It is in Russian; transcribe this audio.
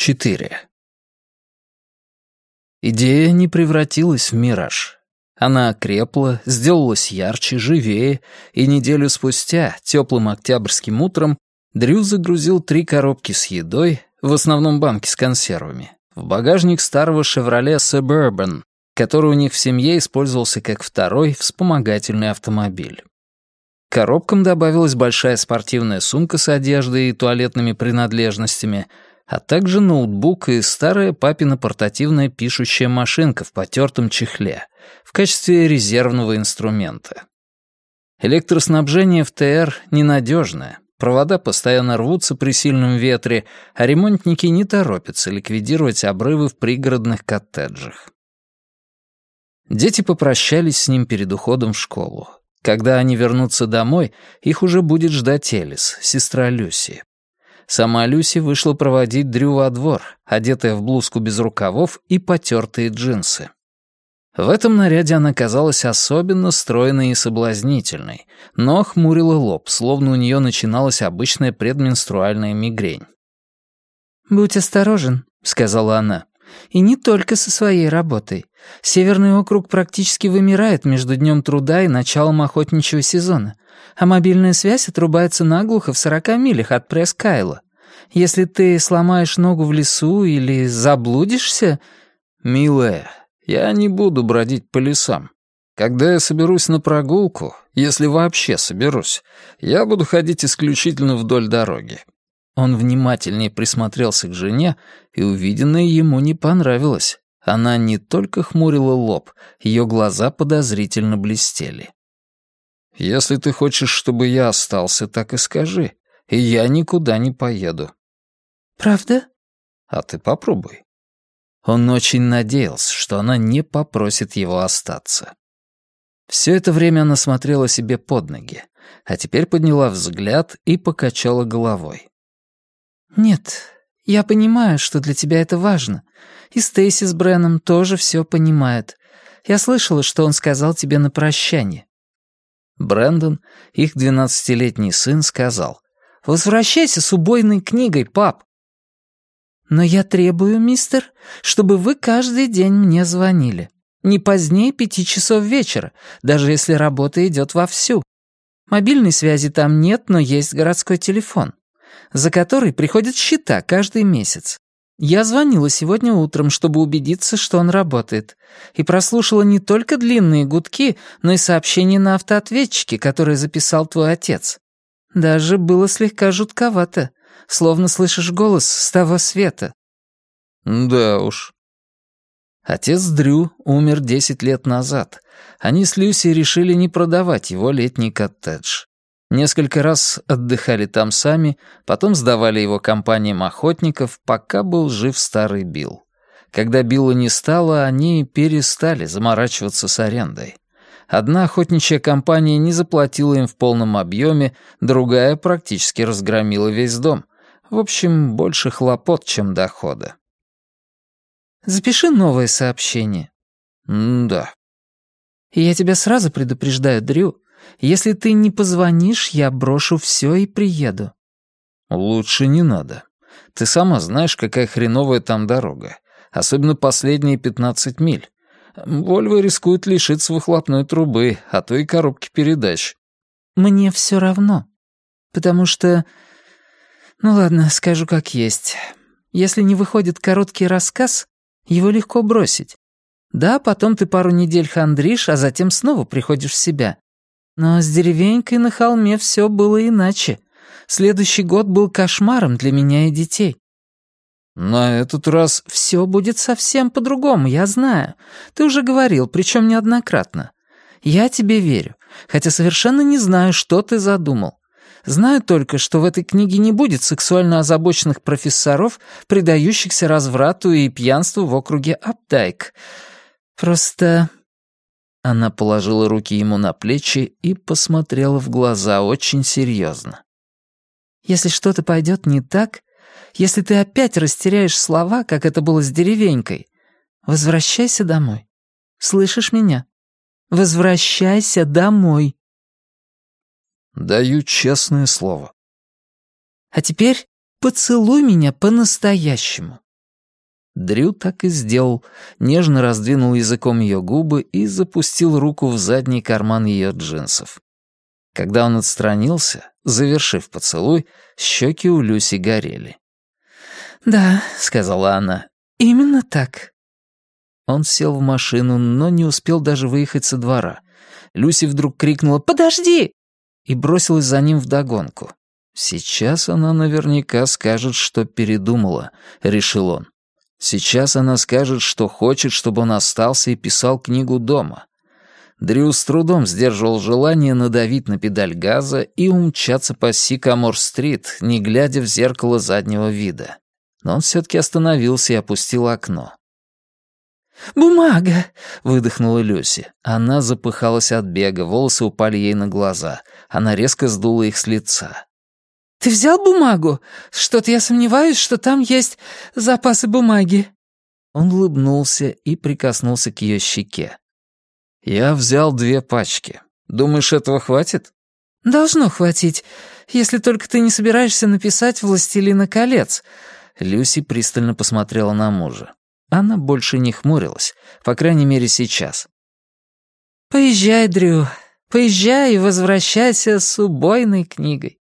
4. Идея не превратилась в мираж. Она окрепла, сделалась ярче, живее, и неделю спустя, теплым октябрьским утром, Дрю загрузил три коробки с едой, в основном банки с консервами, в багажник старого «Шевроле Suburban», который у них в семье использовался как второй вспомогательный автомобиль. К коробкам добавилась большая спортивная сумка с одеждой и туалетными принадлежностями — а также ноутбук и старая папина портативная пишущая машинка в потертом чехле в качестве резервного инструмента. Электроснабжение в ТР ненадежное, провода постоянно рвутся при сильном ветре, а ремонтники не торопятся ликвидировать обрывы в пригородных коттеджах. Дети попрощались с ним перед уходом в школу. Когда они вернутся домой, их уже будет ждать Элис, сестра Люси. Сама Люси вышла проводить Дрю во двор, одетая в блузку без рукавов и потертые джинсы. В этом наряде она казалась особенно стройной и соблазнительной, но хмурила лоб, словно у нее начиналась обычная предменструальная мигрень. «Будь осторожен», — сказала она. «И не только со своей работой. Северный округ практически вымирает между днем труда и началом охотничьего сезона а мобильная связь отрубается наглухо в сорока милях от Пресс-Кайла. Если ты сломаешь ногу в лесу или заблудишься...» «Милая, я не буду бродить по лесам. Когда я соберусь на прогулку, если вообще соберусь, я буду ходить исключительно вдоль дороги». Он внимательнее присмотрелся к жене, и увиденное ему не понравилось. Она не только хмурила лоб, ее глаза подозрительно блестели. Если ты хочешь, чтобы я остался, так и скажи, и я никуда не поеду». «Правда?» «А ты попробуй». Он очень надеялся, что она не попросит его остаться. Все это время она смотрела себе под ноги, а теперь подняла взгляд и покачала головой. «Нет, я понимаю, что для тебя это важно. И Стейси с Бреном тоже все понимает. Я слышала, что он сказал тебе на прощание. Брэндон, их двенадцатилетний сын, сказал, «Возвращайся с убойной книгой, пап». «Но я требую, мистер, чтобы вы каждый день мне звонили. Не позднее пяти часов вечера, даже если работа идет вовсю. Мобильной связи там нет, но есть городской телефон, за который приходят счета каждый месяц. Я звонила сегодня утром, чтобы убедиться, что он работает, и прослушала не только длинные гудки, но и сообщения на автоответчике, которые записал твой отец. Даже было слегка жутковато, словно слышишь голос с того света. Да уж. Отец Дрю умер десять лет назад. Они с Люси решили не продавать его летний коттедж. Несколько раз отдыхали там сами, потом сдавали его компаниям охотников, пока был жив старый Билл. Когда Билла не стало, они перестали заморачиваться с арендой. Одна охотничья компания не заплатила им в полном объеме, другая практически разгромила весь дом. В общем, больше хлопот, чем дохода. «Запиши новое сообщение». «Да». «Я тебя сразу предупреждаю, Дрю. Если ты не позвонишь, я брошу все и приеду». «Лучше не надо. Ты сама знаешь, какая хреновая там дорога. Особенно последние пятнадцать миль. Вольво рискует лишиться выхлопной трубы, а то и коробки передач». «Мне все равно. Потому что... Ну ладно, скажу как есть. Если не выходит короткий рассказ, его легко бросить. Да, потом ты пару недель хандришь, а затем снова приходишь в себя. Но с деревенькой на холме все было иначе. Следующий год был кошмаром для меня и детей. На этот раз все будет совсем по-другому, я знаю. Ты уже говорил, причем неоднократно. Я тебе верю, хотя совершенно не знаю, что ты задумал. Знаю только, что в этой книге не будет сексуально озабоченных профессоров, предающихся разврату и пьянству в округе Апдайк. Просто она положила руки ему на плечи и посмотрела в глаза очень серьезно. «Если что-то пойдет не так, если ты опять растеряешь слова, как это было с деревенькой, возвращайся домой. Слышишь меня? Возвращайся домой!» «Даю честное слово». «А теперь поцелуй меня по-настоящему». Дрю так и сделал, нежно раздвинул языком ее губы и запустил руку в задний карман ее джинсов. Когда он отстранился, завершив поцелуй, щеки у Люси горели. «Да», — сказала она, — «именно так». Он сел в машину, но не успел даже выехать со двора. Люси вдруг крикнула «Подожди!» и бросилась за ним вдогонку. «Сейчас она наверняка скажет, что передумала», — решил он. «Сейчас она скажет, что хочет, чтобы он остался и писал книгу дома». Дрю с трудом сдерживал желание надавить на педаль газа и умчаться по Сикамор-стрит, не глядя в зеркало заднего вида. Но он все-таки остановился и опустил окно. «Бумага!» — выдохнула Люси. Она запыхалась от бега, волосы упали ей на глаза. Она резко сдула их с лица. «Ты взял бумагу? Что-то я сомневаюсь, что там есть запасы бумаги». Он улыбнулся и прикоснулся к ее щеке. «Я взял две пачки. Думаешь, этого хватит?» «Должно хватить, если только ты не собираешься написать «Властелина колец». Люси пристально посмотрела на мужа. Она больше не хмурилась, по крайней мере, сейчас. «Поезжай, Дрю, поезжай и возвращайся с убойной книгой».